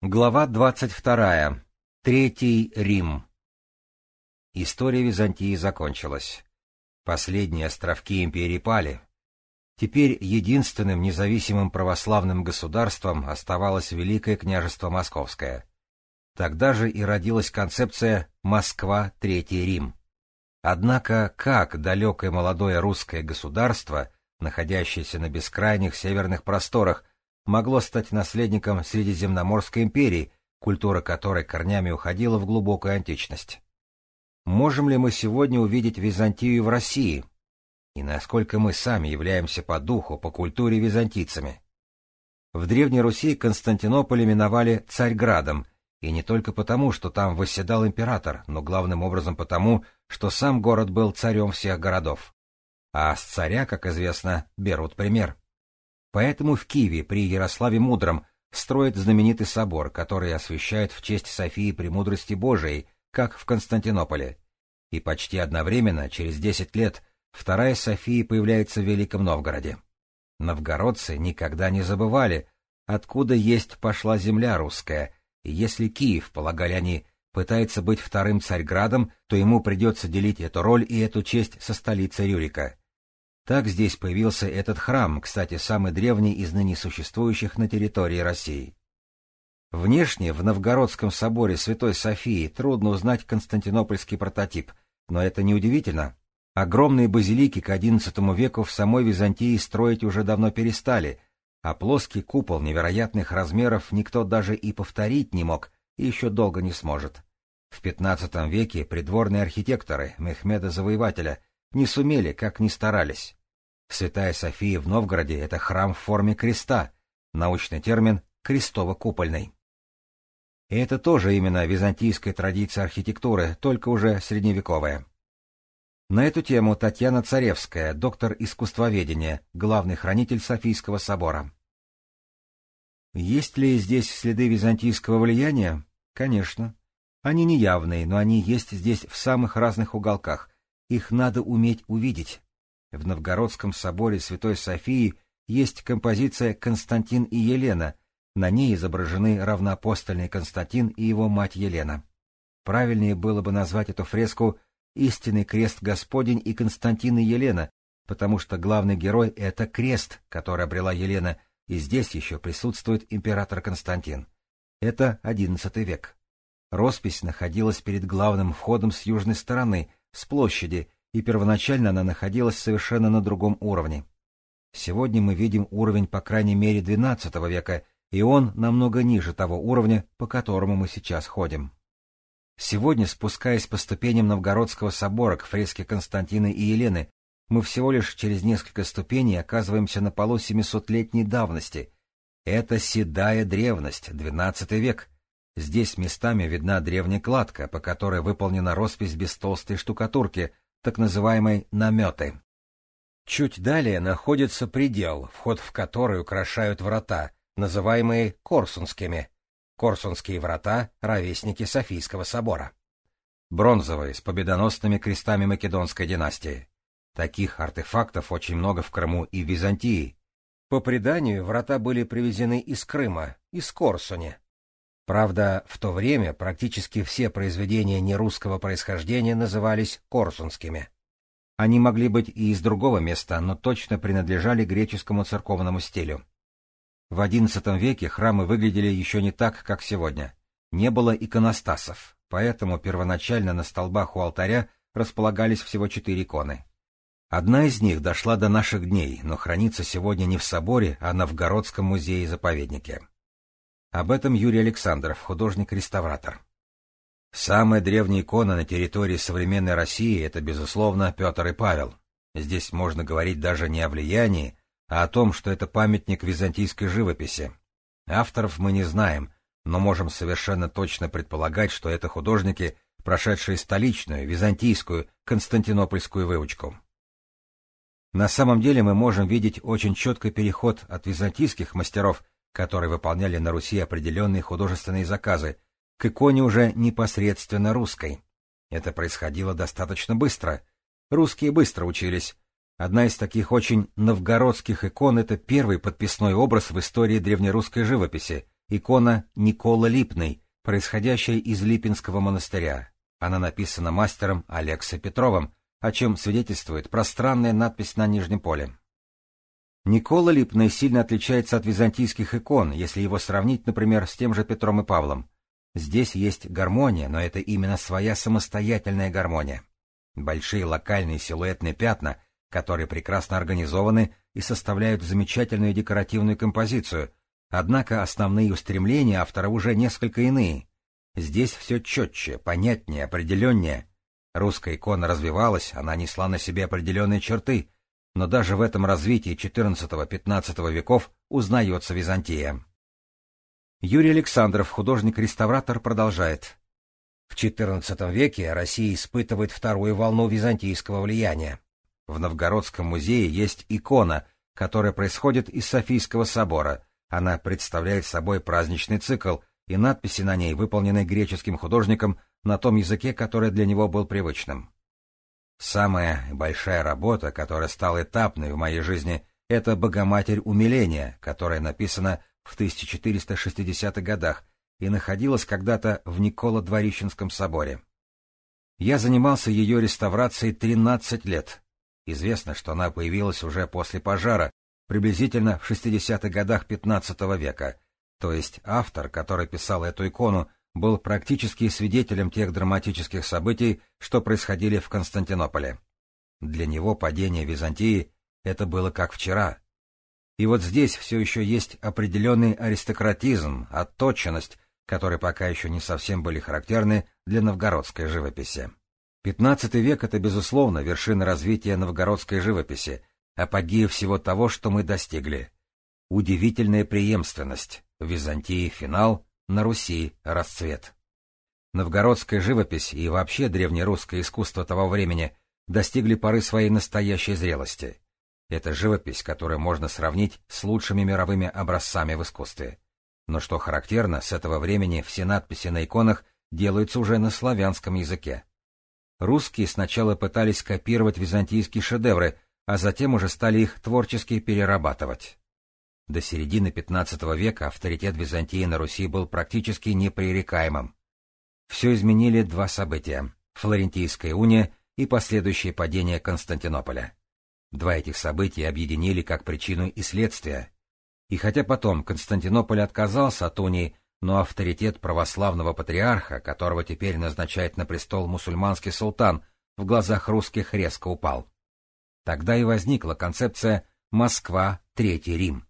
Глава 22. Третий Рим. История Византии закончилась. Последние островки империи пали. Теперь единственным независимым православным государством оставалось Великое княжество Московское. Тогда же и родилась концепция «Москва – Третий Рим». Однако как далекое молодое русское государство, находящееся на бескрайних северных просторах, могло стать наследником Средиземноморской империи, культура которой корнями уходила в глубокую античность. Можем ли мы сегодня увидеть Византию в России? И насколько мы сами являемся по духу, по культуре византийцами? В Древней Руси Константинополь именовали Царьградом, и не только потому, что там восседал император, но главным образом потому, что сам город был царем всех городов. А с царя, как известно, берут пример. Поэтому в Киеве при Ярославе Мудром строят знаменитый собор, который освящает в честь Софии Премудрости Божией, как в Константинополе. И почти одновременно, через десять лет, вторая София появляется в Великом Новгороде. Новгородцы никогда не забывали, откуда есть пошла земля русская, и если Киев, полагали они, пытается быть вторым Царьградом, то ему придется делить эту роль и эту честь со столицей Рюрика. Так здесь появился этот храм, кстати, самый древний из ныне существующих на территории России. Внешне в Новгородском соборе Святой Софии трудно узнать константинопольский прототип, но это неудивительно. Огромные базилики к XI веку в самой Византии строить уже давно перестали, а плоский купол невероятных размеров никто даже и повторить не мог и еще долго не сможет. В XV веке придворные архитекторы Мехмеда Завоевателя не сумели, как ни старались. Святая София в Новгороде — это храм в форме креста, научный термин «крестово-купольный». И это тоже именно византийская традиция архитектуры, только уже средневековая. На эту тему Татьяна Царевская, доктор искусствоведения, главный хранитель Софийского собора. Есть ли здесь следы византийского влияния? Конечно. Они неявные, но они есть здесь в самых разных уголках. Их надо уметь увидеть. В Новгородском соборе Святой Софии есть композиция «Константин и Елена». На ней изображены равноапостольный Константин и его мать Елена. Правильнее было бы назвать эту фреску «Истинный крест Господень и Константин и Елена», потому что главный герой — это крест, который обрела Елена, и здесь еще присутствует император Константин. Это XI век. Роспись находилась перед главным входом с южной стороны, с площади, и первоначально она находилась совершенно на другом уровне. Сегодня мы видим уровень по крайней мере XII века, и он намного ниже того уровня, по которому мы сейчас ходим. Сегодня, спускаясь по ступеням Новгородского собора к фреске Константина и Елены, мы всего лишь через несколько ступеней оказываемся на полу 700-летней давности. Это седая древность, XII век. Здесь местами видна древняя кладка, по которой выполнена роспись без толстой штукатурки, так называемой наметы. Чуть далее находится предел, вход в который украшают врата, называемые Корсунскими. Корсунские врата — ровесники Софийского собора. Бронзовые, с победоносными крестами Македонской династии. Таких артефактов очень много в Крыму и Византии. По преданию, врата были привезены из Крыма, из Корсуни. Правда, в то время практически все произведения нерусского происхождения назывались корсунскими. Они могли быть и из другого места, но точно принадлежали греческому церковному стилю. В XI веке храмы выглядели еще не так, как сегодня. Не было иконостасов, поэтому первоначально на столбах у алтаря располагались всего четыре иконы. Одна из них дошла до наших дней, но хранится сегодня не в соборе, а на Новгородском музее-заповеднике. Об этом Юрий Александров, художник-реставратор. Самая древняя икона на территории современной России — это, безусловно, Петр и Павел. Здесь можно говорить даже не о влиянии, а о том, что это памятник византийской живописи. Авторов мы не знаем, но можем совершенно точно предполагать, что это художники, прошедшие столичную, византийскую, константинопольскую выучку. На самом деле мы можем видеть очень четкий переход от византийских мастеров которые выполняли на Руси определенные художественные заказы, к иконе уже непосредственно русской. Это происходило достаточно быстро. Русские быстро учились. Одна из таких очень новгородских икон — это первый подписной образ в истории древнерусской живописи икона Никола Липный, происходящая из Липинского монастыря. Она написана мастером Алексой Петровым, о чем свидетельствует пространная надпись на нижнем поле. Никола Липный сильно отличается от византийских икон, если его сравнить, например, с тем же Петром и Павлом. Здесь есть гармония, но это именно своя самостоятельная гармония. Большие локальные силуэтные пятна, которые прекрасно организованы и составляют замечательную декоративную композицию, однако основные устремления автора уже несколько иные. Здесь все четче, понятнее, определеннее. Русская икона развивалась, она несла на себе определенные черты, но даже в этом развитии XIV-XV веков узнается Византия. Юрий Александров, художник-реставратор, продолжает. В XIV веке Россия испытывает вторую волну византийского влияния. В Новгородском музее есть икона, которая происходит из Софийского собора. Она представляет собой праздничный цикл, и надписи на ней выполнены греческим художником на том языке, который для него был привычным. Самая большая работа, которая стала этапной в моей жизни, это «Богоматерь умиления», которая написана в 1460-х годах и находилась когда-то в Николо-Дворищенском соборе. Я занимался ее реставрацией 13 лет. Известно, что она появилась уже после пожара, приблизительно в 60-х годах XV века, то есть автор, который писал эту икону, был практически свидетелем тех драматических событий, что происходили в Константинополе. Для него падение Византии — это было как вчера, и вот здесь все еще есть определенный аристократизм, отточенность, которые пока еще не совсем были характерны для новгородской живописи. XV век — это, безусловно, вершина развития новгородской живописи, апогея всего того, что мы достигли. Удивительная преемственность. В Византии — финал, на Руси — расцвет. Новгородская живопись и вообще древнерусское искусство того времени достигли поры своей настоящей зрелости. Это живопись, которую можно сравнить с лучшими мировыми образцами в искусстве. Но что характерно, с этого времени все надписи на иконах делаются уже на славянском языке. Русские сначала пытались копировать византийские шедевры, а затем уже стали их творчески перерабатывать. До середины XV века авторитет Византии на Руси был практически непререкаемым. Все изменили два события — Флорентийская уния и последующее падение Константинополя. Два этих события объединили как причину и следствие. И хотя потом Константинополь отказался от унии, но авторитет православного патриарха, которого теперь назначает на престол мусульманский султан, в глазах русских резко упал. Тогда и возникла концепция «Москва, Третий Рим».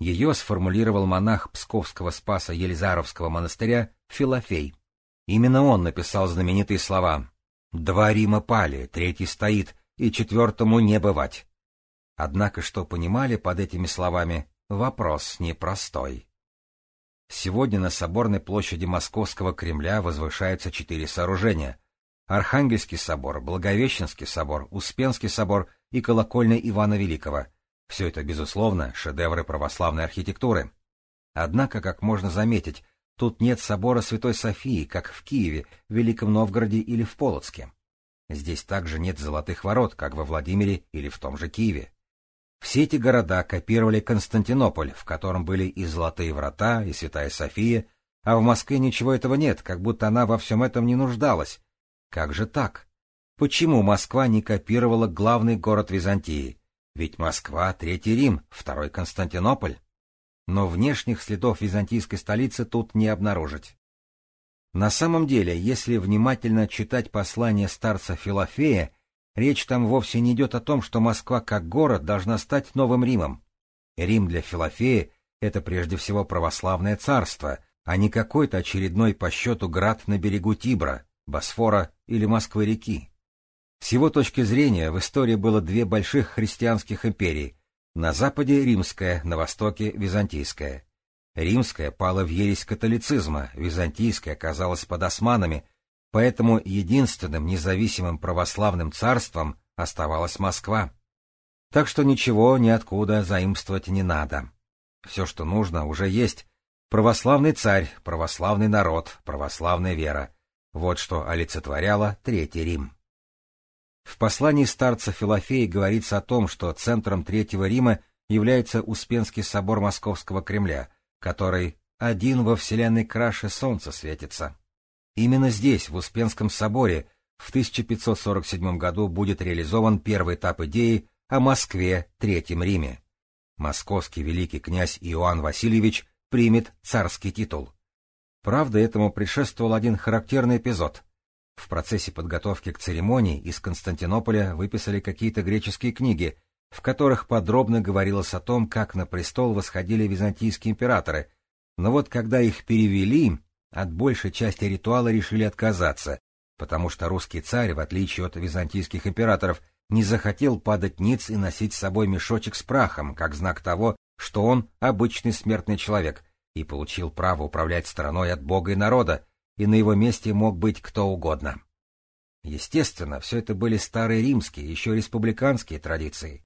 Ее сформулировал монах Псковского Спаса Елизаровского монастыря Филофей. Именно он написал знаменитые слова «Два Рима пали, третий стоит, и четвертому не бывать. Однако, что понимали под этими словами, вопрос непростой. Сегодня на Соборной площади Московского Кремля возвышаются четыре сооружения. Архангельский собор, Благовещенский собор, Успенский собор и колокольня Ивана Великого. Все это, безусловно, шедевры православной архитектуры. Однако, как можно заметить, тут нет собора Святой Софии, как в Киеве, Великом Новгороде или в Полоцке. Здесь также нет золотых ворот, как во Владимире или в том же Киеве. Все эти города копировали Константинополь, в котором были и золотые врата, и Святая София, а в Москве ничего этого нет, как будто она во всем этом не нуждалась. Как же так? Почему Москва не копировала главный город Византии? Ведь Москва — Третий Рим, Второй Константинополь. Но внешних следов византийской столицы тут не обнаружить. На самом деле, если внимательно читать послание старца Филофея, речь там вовсе не идет о том, что Москва как город должна стать новым Римом. Рим для Филофея — это прежде всего православное царство, а не какой-то очередной по счету град на берегу Тибра, Босфора или Москвы-реки. С его точки зрения в истории было две больших христианских империи — на западе римская, на востоке византийская. Римская пала в ересь католицизма, византийская оказалась под османами, поэтому единственным независимым православным царством оставалась Москва. Так что ничего ниоткуда заимствовать не надо. Все, что нужно, уже есть. Православный царь, православный народ, православная вера. Вот что олицетворяло Третий Рим. В послании старца Филофея говорится о том, что центром Третьего Рима является Успенский собор Московского Кремля, который один во вселенной краше солнца светится. Именно здесь, в Успенском соборе, в 1547 году будет реализован первый этап идеи о Москве Третьем Риме. Московский великий князь Иоанн Васильевич примет царский титул. Правда, этому предшествовал один характерный эпизод. В процессе подготовки к церемонии из Константинополя выписали какие-то греческие книги, в которых подробно говорилось о том, как на престол восходили византийские императоры, но вот когда их перевели, от большей части ритуала решили отказаться, потому что русский царь, в отличие от византийских императоров, не захотел падать ниц и носить с собой мешочек с прахом, как знак того, что он обычный смертный человек, и получил право управлять страной от бога и народа, и на его месте мог быть кто угодно. Естественно, все это были старые римские, еще республиканские традиции.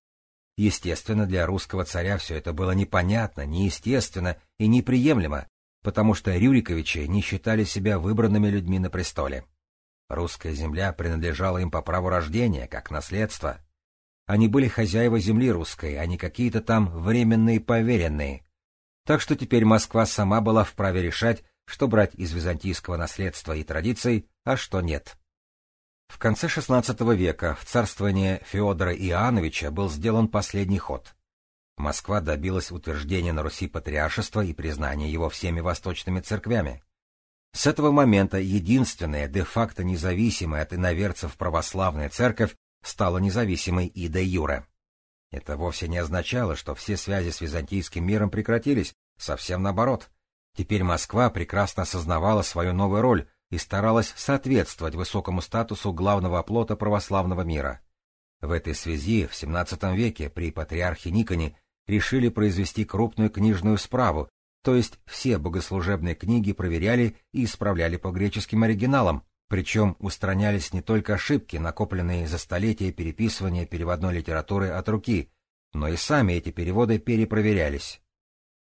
Естественно, для русского царя все это было непонятно, неестественно и неприемлемо, потому что Рюриковичи не считали себя выбранными людьми на престоле. Русская земля принадлежала им по праву рождения, как наследство. Они были хозяева земли русской, а не какие-то там временные поверенные. Так что теперь Москва сама была вправе решать, что брать из византийского наследства и традиций, а что нет. В конце XVI века в царствование Феодора Иоанновича был сделан последний ход. Москва добилась утверждения на Руси патриаршества и признания его всеми восточными церквями. С этого момента единственная де-факто независимая от иноверцев православная церковь стала независимой и де юре. Это вовсе не означало, что все связи с византийским миром прекратились, совсем наоборот. Теперь Москва прекрасно осознавала свою новую роль и старалась соответствовать высокому статусу главного оплота православного мира. В этой связи в XVII веке при патриархе Никоне решили произвести крупную книжную справу, то есть все богослужебные книги проверяли и исправляли по греческим оригиналам, причем устранялись не только ошибки, накопленные за столетия переписывания переводной литературы от руки, но и сами эти переводы перепроверялись.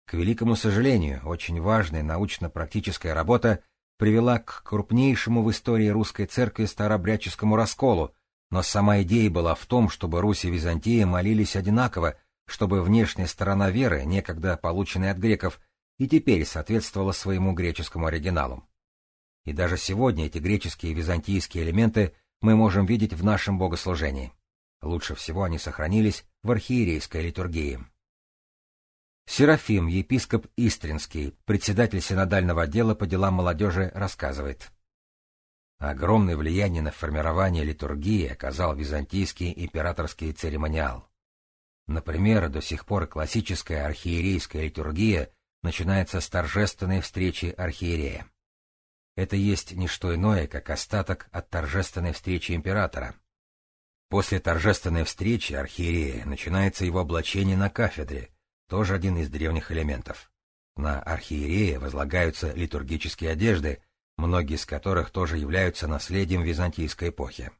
К великому сожалению, очень важная научно-практическая работа привела к крупнейшему в истории русской церкви старобряческому расколу, но сама идея была в том, чтобы Русь и Византия молились одинаково, чтобы внешняя сторона веры, некогда полученная от греков, и теперь соответствовала своему греческому оригиналу. И даже сегодня эти греческие и византийские элементы мы можем видеть в нашем богослужении. Лучше всего они сохранились в архиерейской литургии. Серафим, епископ Истринский, председатель синодального отдела по делам молодежи, рассказывает. Огромное влияние на формирование литургии оказал византийский императорский церемониал. Например, до сих пор классическая архиерейская литургия начинается с торжественной встречи архиерея. Это есть не что иное, как остаток от торжественной встречи императора. После торжественной встречи архиерея начинается его облачение на кафедре, тоже один из древних элементов. На архиерея возлагаются литургические одежды, многие из которых тоже являются наследием византийской эпохи.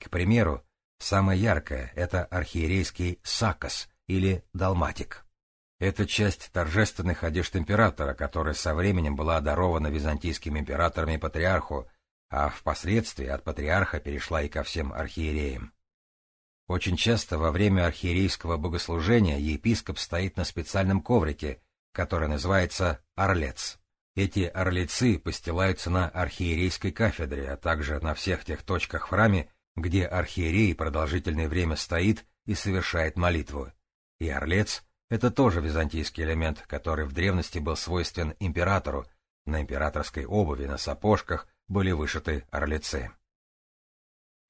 К примеру, самое яркое — это архиерейский сакос или далматик. Это часть торжественных одежд императора, которая со временем была одарована византийским императором и патриарху, а впоследствии от патриарха перешла и ко всем архиереям. Очень часто во время архиерейского богослужения епископ стоит на специальном коврике, который называется орлец. Эти орлицы постилаются на архиерейской кафедре, а также на всех тех точках в храме, где архиерей продолжительное время стоит и совершает молитву. И орлец — это тоже византийский элемент, который в древности был свойствен императору, на императорской обуви, на сапожках были вышиты орлицы.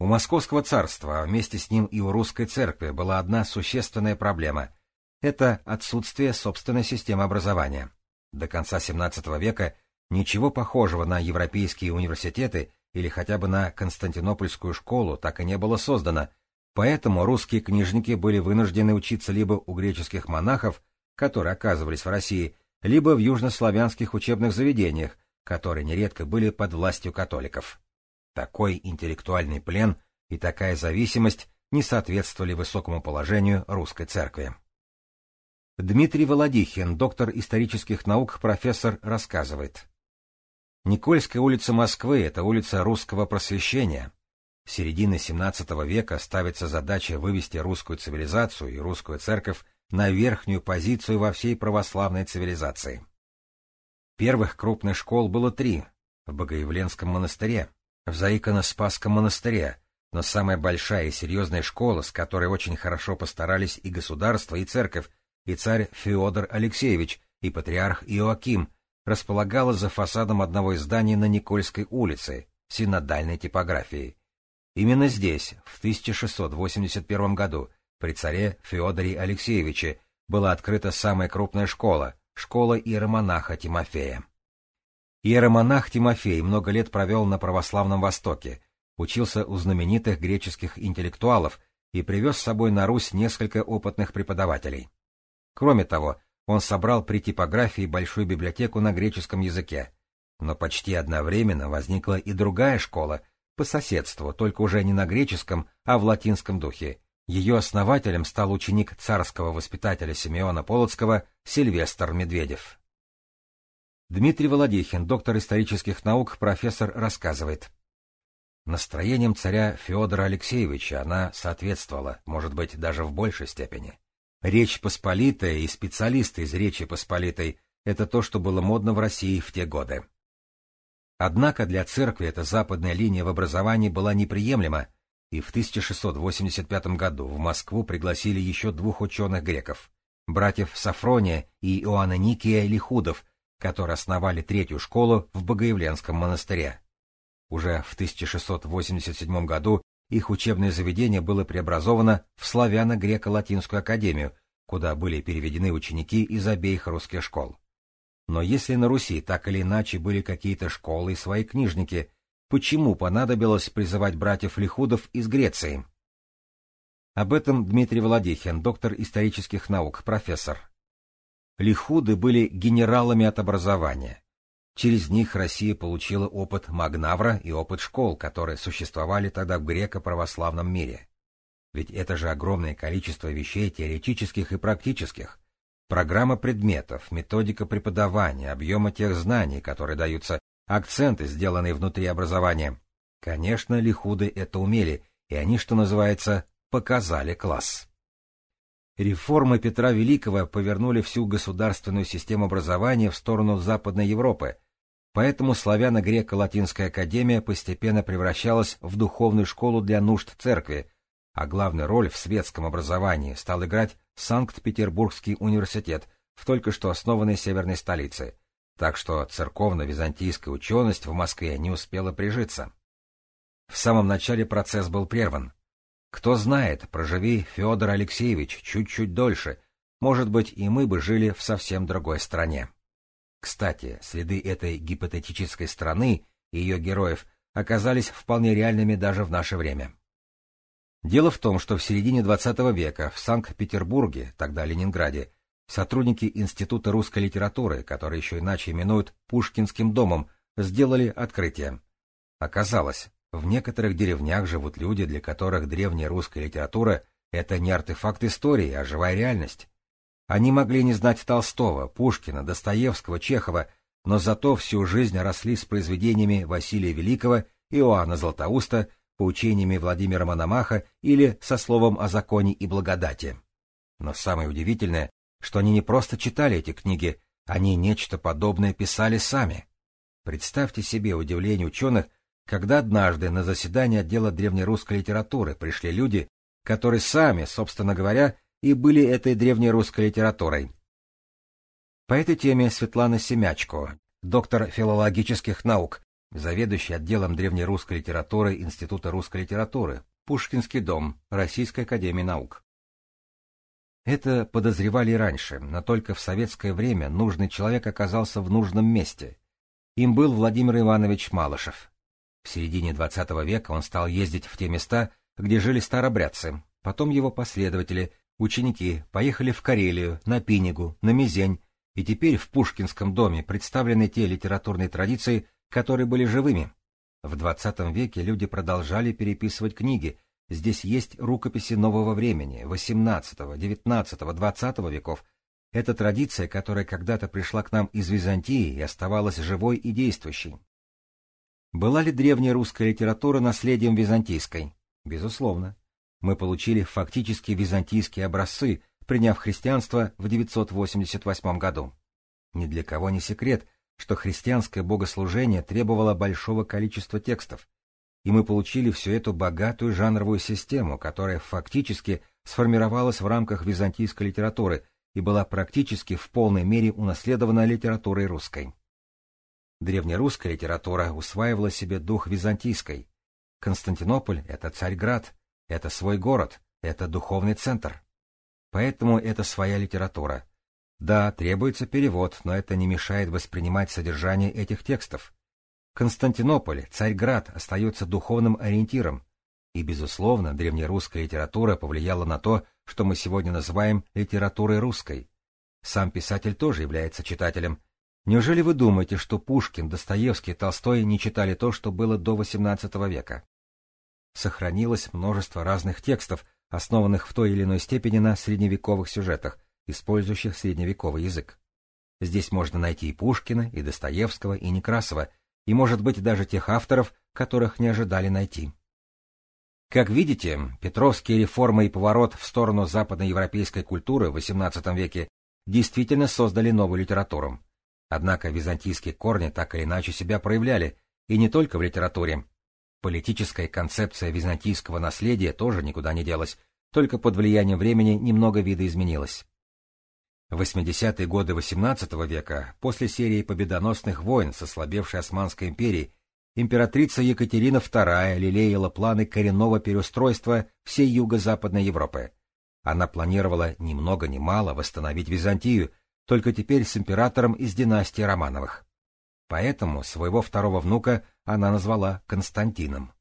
У Московского царства, а вместе с ним и у русской церкви, была одна существенная проблема — это отсутствие собственной системы образования. До конца XVII века ничего похожего на европейские университеты или хотя бы на Константинопольскую школу так и не было создано, поэтому русские книжники были вынуждены учиться либо у греческих монахов, которые оказывались в России, либо в южнославянских учебных заведениях, которые нередко были под властью католиков. Такой интеллектуальный плен и такая зависимость не соответствовали высокому положению русской церкви. Дмитрий Володихин, доктор исторических наук, профессор, рассказывает. Никольская улица Москвы — это улица русского просвещения. С середины XVII века ставится задача вывести русскую цивилизацию и русскую церковь на верхнюю позицию во всей православной цивилизации. Первых крупных школ было три — в Богоявленском монастыре, в Заиконо-Спасском монастыре, но самая большая и серьезная школа, с которой очень хорошо постарались и государство, и церковь, и царь Феодор Алексеевич, и патриарх Иоаким, располагалась за фасадом одного из зданий на Никольской улице, синодальной типографией. Именно здесь, в 1681 году, при царе Феодоре Алексеевиче, была открыта самая крупная школа, школа иеромонаха Тимофея. Иеромонах Тимофей много лет провел на православном Востоке, учился у знаменитых греческих интеллектуалов и привез с собой на Русь несколько опытных преподавателей. Кроме того, он собрал при типографии большую библиотеку на греческом языке. Но почти одновременно возникла и другая школа, по соседству, только уже не на греческом, а в латинском духе, ее основателем стал ученик царского воспитателя Симеона Полоцкого Сильвестр Медведев. Дмитрий Володихин, доктор исторических наук, профессор, рассказывает. Настроением царя Федора Алексеевича она соответствовала, может быть, даже в большей степени. Речь Посполитая и специалисты из Речи Посполитой — это то, что было модно в России в те годы. Однако для церкви эта западная линия в образовании была неприемлема, и в 1685 году в Москву пригласили еще двух ученых-греков, братьев Сафрония и Иоанна Никия Лихудов, которые основали третью школу в Богоявленском монастыре. Уже в 1687 году их учебное заведение было преобразовано в славяно-греко-латинскую академию, куда были переведены ученики из обеих русских школ. Но если на Руси так или иначе были какие-то школы и свои книжники, почему понадобилось призывать братьев Лихудов из Греции? Об этом Дмитрий Володихин, доктор исторических наук, профессор. Лихуды были генералами от образования. Через них Россия получила опыт Магнавра и опыт школ, которые существовали тогда в греко-православном мире. Ведь это же огромное количество вещей теоретических и практических. Программа предметов, методика преподавания, объема тех знаний, которые даются акценты, сделанные внутри образования. Конечно, лихуды это умели, и они, что называется, показали класс. Реформы Петра Великого повернули всю государственную систему образования в сторону Западной Европы, поэтому славяно-греко-латинская академия постепенно превращалась в духовную школу для нужд церкви, а главную роль в светском образовании стал играть Санкт-Петербургский университет в только что основанной северной столице – так что церковно-византийская ученость в Москве не успела прижиться. В самом начале процесс был прерван. Кто знает, проживи Федор Алексеевич чуть-чуть дольше, может быть, и мы бы жили в совсем другой стране. Кстати, следы этой гипотетической страны и ее героев оказались вполне реальными даже в наше время. Дело в том, что в середине XX века в Санкт-Петербурге, тогда Ленинграде, Сотрудники Института русской литературы, который еще иначе именуют Пушкинским домом, сделали открытие. Оказалось, в некоторых деревнях живут люди, для которых древняя русская литература — это не артефакт истории, а живая реальность. Они могли не знать Толстого, Пушкина, Достоевского, Чехова, но зато всю жизнь росли с произведениями Василия Великого, Иоанна Златоуста, поучениями Владимира Мономаха или со словом о законе и благодати. Но самое удивительное, что они не просто читали эти книги, они нечто подобное писали сами. Представьте себе удивление ученых, когда однажды на заседание отдела древнерусской литературы пришли люди, которые сами, собственно говоря, и были этой древнерусской литературой. По этой теме Светлана Семячко, доктор филологических наук, заведующий отделом древнерусской литературы Института русской литературы, Пушкинский дом, Российской академии наук. Это подозревали раньше, но только в советское время нужный человек оказался в нужном месте. Им был Владимир Иванович Малышев. В середине XX века он стал ездить в те места, где жили старобрядцы. Потом его последователи, ученики, поехали в Карелию, на Пинигу, на Мизень, и теперь в Пушкинском доме представлены те литературные традиции, которые были живыми. В XX веке люди продолжали переписывать книги, Здесь есть рукописи нового времени, XVIII, XIX, XX веков. Это традиция, которая когда-то пришла к нам из Византии и оставалась живой и действующей. Была ли древняя русская литература наследием византийской? Безусловно. Мы получили фактически византийские образцы, приняв христианство в 988 году. Ни для кого не секрет, что христианское богослужение требовало большого количества текстов, и мы получили всю эту богатую жанровую систему, которая фактически сформировалась в рамках византийской литературы и была практически в полной мере унаследована литературой русской. Древнерусская литература усваивала себе дух византийской. Константинополь — это Царьград, это свой город, это духовный центр. Поэтому это своя литература. Да, требуется перевод, но это не мешает воспринимать содержание этих текстов. Константинополь, Царьград остается духовным ориентиром, и, безусловно, древнерусская литература повлияла на то, что мы сегодня называем литературой русской. Сам писатель тоже является читателем. Неужели вы думаете, что Пушкин, Достоевский, Толстой не читали то, что было до XVIII века? Сохранилось множество разных текстов, основанных в той или иной степени на средневековых сюжетах, использующих средневековый язык. Здесь можно найти и Пушкина, и Достоевского, и Некрасова, и, может быть, даже тех авторов, которых не ожидали найти. Как видите, Петровские реформы и поворот в сторону западноевропейской культуры в XVIII веке действительно создали новую литературу. Однако византийские корни так или иначе себя проявляли, и не только в литературе. Политическая концепция византийского наследия тоже никуда не делась, только под влиянием времени немного видоизменилась. В 80-е годы XVIII века, после серии победоносных войн с ослабевшей Османской империей, императрица Екатерина II лелеяла планы коренного переустройства всей юго-западной Европы. Она планировала ни много ни мало восстановить Византию, только теперь с императором из династии Романовых. Поэтому своего второго внука она назвала Константином.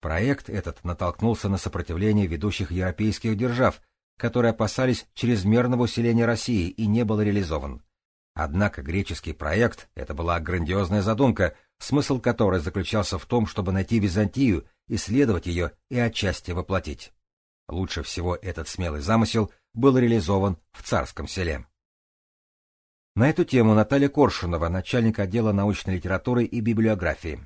Проект этот натолкнулся на сопротивление ведущих европейских держав, которые опасались чрезмерного усиления России и не был реализован. Однако греческий проект — это была грандиозная задумка, смысл которой заключался в том, чтобы найти Византию, исследовать ее и отчасти воплотить. Лучше всего этот смелый замысел был реализован в царском селе. На эту тему Наталья Коршунова, начальник отдела научной литературы и библиографии.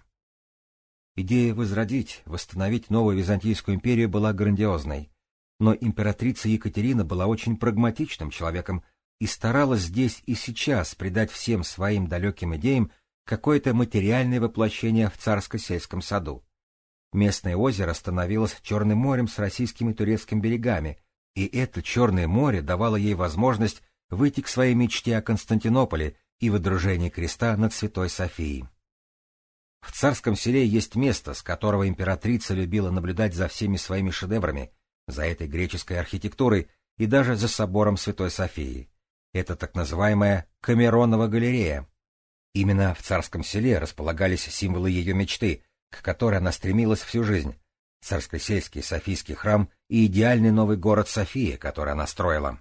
Идея возродить, восстановить новую Византийскую империю была грандиозной. Но императрица Екатерина была очень прагматичным человеком и старалась здесь и сейчас придать всем своим далеким идеям какое-то материальное воплощение в царско-сельском саду. Местное озеро становилось Черным морем с российскими и турецкими берегами, и это Черное море давало ей возможность выйти к своей мечте о Константинополе и водружении креста над Святой Софией. В царском селе есть место, с которого императрица любила наблюдать за всеми своими шедеврами, за этой греческой архитектурой и даже за собором Святой Софии. Это так называемая Камеронова галерея. Именно в царском селе располагались символы ее мечты, к которой она стремилась всю жизнь. Царско-сельский Софийский храм и идеальный новый город София, который она строила.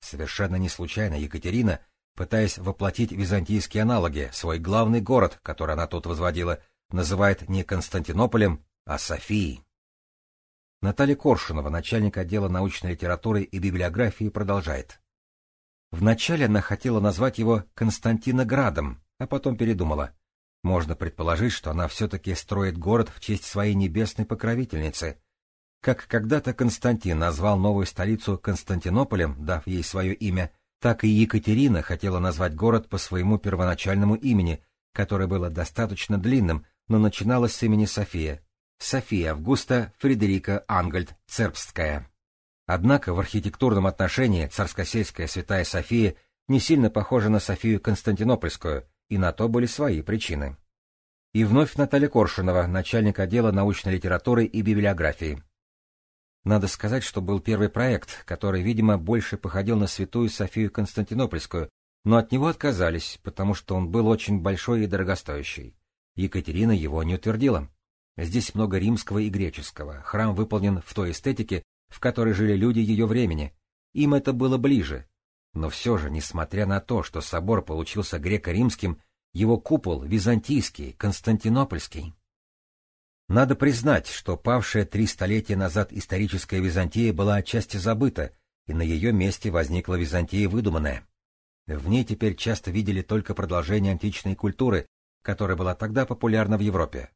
Совершенно не случайно Екатерина, пытаясь воплотить византийские аналоги, свой главный город, который она тут возводила, называет не Константинополем, а Софией. Наталья Коршунова, начальник отдела научной литературы и библиографии, продолжает. Вначале она хотела назвать его Константиноградом, а потом передумала. Можно предположить, что она все-таки строит город в честь своей небесной покровительницы. Как когда-то Константин назвал новую столицу Константинополем, дав ей свое имя, так и Екатерина хотела назвать город по своему первоначальному имени, которое было достаточно длинным, но начиналось с имени София, София Августа Фредерика Ангельд Цербстская. Однако в архитектурном отношении царскосельская святая София не сильно похожа на Софию Константинопольскую, и на то были свои причины. И вновь Наталья Коршунова, начальник отдела научной литературы и библиографии. Надо сказать, что был первый проект, который, видимо, больше походил на святую Софию Константинопольскую, но от него отказались, потому что он был очень большой и дорогостоящий. Екатерина его не утвердила. Здесь много римского и греческого. Храм выполнен в той эстетике, в которой жили люди ее времени. Им это было ближе. Но все же, несмотря на то, что собор получился греко-римским, его купол византийский, константинопольский. Надо признать, что павшая три столетия назад историческая Византия была отчасти забыта, и на ее месте возникла Византия выдуманная. В ней теперь часто видели только продолжение античной культуры, которая была тогда популярна в Европе.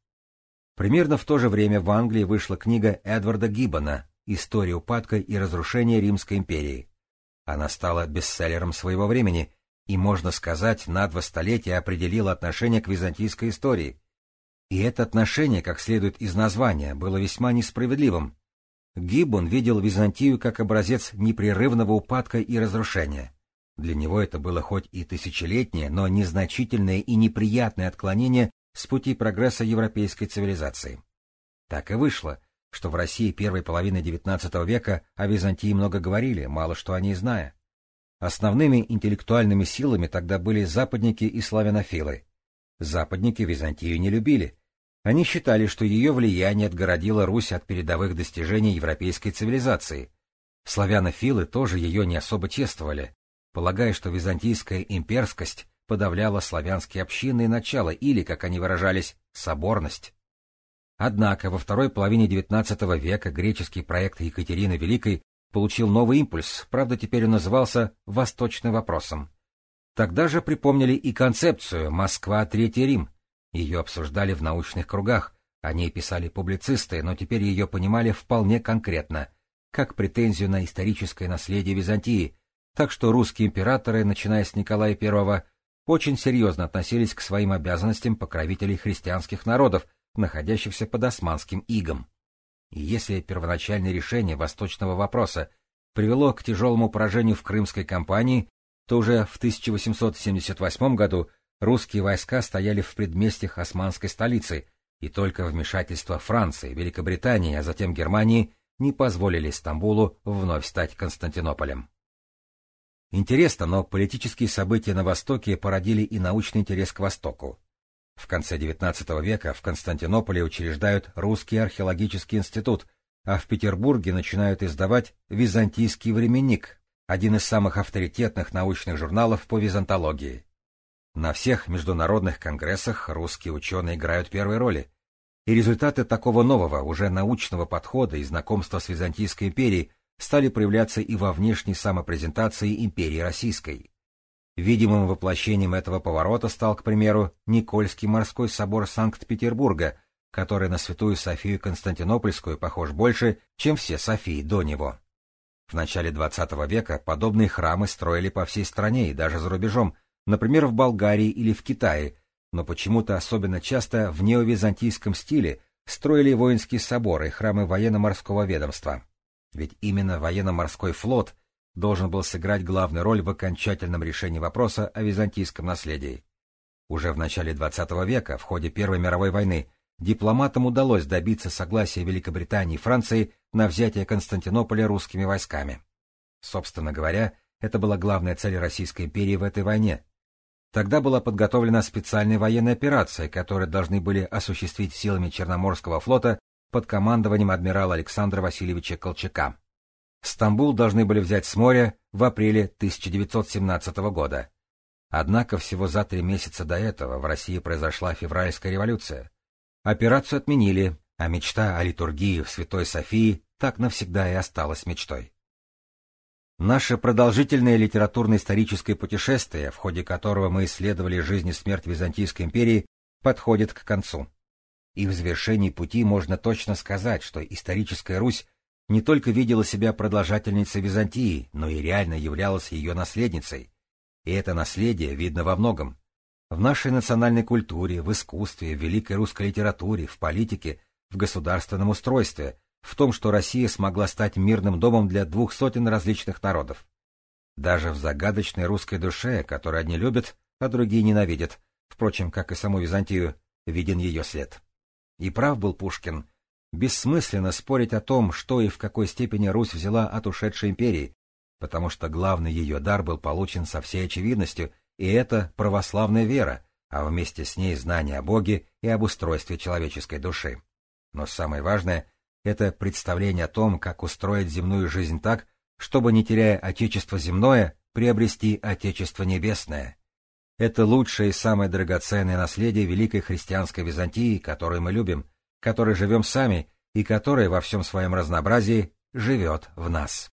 Примерно в то же время в Англии вышла книга Эдварда Гиббона «История упадка и разрушения Римской империи». Она стала бестселлером своего времени, и, можно сказать, на два столетия определило отношение к византийской истории. И это отношение, как следует из названия, было весьма несправедливым. Гиббон видел Византию как образец непрерывного упадка и разрушения. Для него это было хоть и тысячелетнее, но незначительное и неприятное отклонение с пути прогресса европейской цивилизации. Так и вышло, что в России первой половины XIX века о Византии много говорили, мало что о ней зная. Основными интеллектуальными силами тогда были западники и славянофилы. Западники Византию не любили. Они считали, что ее влияние отгородило Русь от передовых достижений европейской цивилизации. Славянофилы тоже ее не особо чествовали, полагая, что византийская имперскость подавляла славянские общины и начало или, как они выражались, соборность. Однако во второй половине XIX века греческий проект Екатерины Великой получил новый импульс, правда теперь он назывался «Восточным вопросом». Тогда же припомнили и концепцию «Москва, Третий Рим». Ее обсуждали в научных кругах, о ней писали публицисты, но теперь ее понимали вполне конкретно, как претензию на историческое наследие Византии, так что русские императоры, начиная с Николая I, очень серьезно относились к своим обязанностям покровителей христианских народов, находящихся под османским игом. И если первоначальное решение восточного вопроса привело к тяжелому поражению в Крымской кампании, то уже в 1878 году русские войска стояли в предместьях османской столицы, и только вмешательство Франции, Великобритании, а затем Германии не позволили Стамбулу вновь стать Константинополем. Интересно, но политические события на Востоке породили и научный интерес к Востоку. В конце XIX века в Константинополе учреждают Русский археологический институт, а в Петербурге начинают издавать Византийский временник, один из самых авторитетных научных журналов по византологии. На всех международных конгрессах русские ученые играют первые роли, и результаты такого нового, уже научного подхода и знакомства с Византийской империей стали проявляться и во внешней самопрезентации империи Российской. Видимым воплощением этого поворота стал, к примеру, Никольский морской собор Санкт-Петербурга, который на Святую Софию Константинопольскую похож больше, чем все Софии до него. В начале XX века подобные храмы строили по всей стране и даже за рубежом, например, в Болгарии или в Китае, но почему-то особенно часто в неовизантийском стиле строили воинские соборы и храмы военно-морского ведомства. Ведь именно военно-морской флот должен был сыграть главную роль в окончательном решении вопроса о византийском наследии. Уже в начале XX века, в ходе Первой мировой войны, дипломатам удалось добиться согласия Великобритании и Франции на взятие Константинополя русскими войсками. Собственно говоря, это была главная цель Российской империи в этой войне. Тогда была подготовлена специальная военная операция, которую должны были осуществить силами Черноморского флота под командованием адмирала Александра Васильевича Колчака. Стамбул должны были взять с моря в апреле 1917 года. Однако всего за три месяца до этого в России произошла февральская революция. Операцию отменили, а мечта о литургии в Святой Софии так навсегда и осталась мечтой. Наше продолжительное литературно-историческое путешествие, в ходе которого мы исследовали жизнь и смерть Византийской империи, подходит к концу. И в завершении пути можно точно сказать, что историческая Русь не только видела себя продолжательницей Византии, но и реально являлась ее наследницей. И это наследие видно во многом. В нашей национальной культуре, в искусстве, в великой русской литературе, в политике, в государственном устройстве, в том, что Россия смогла стать мирным домом для двух сотен различных народов. Даже в загадочной русской душе, которую одни любят, а другие ненавидят, впрочем, как и саму Византию, виден ее след. И прав был Пушкин, Бессмысленно спорить о том, что и в какой степени Русь взяла от ушедшей империи, потому что главный ее дар был получен со всей очевидностью, и это православная вера, а вместе с ней знание о Боге и об устройстве человеческой души. Но самое важное — это представление о том, как устроить земную жизнь так, чтобы, не теряя Отечество земное, приобрести Отечество небесное. Это лучшее и самое драгоценное наследие великой христианской Византии, которую мы любим — которой живем сами и которая во всем своем разнообразии живет в нас.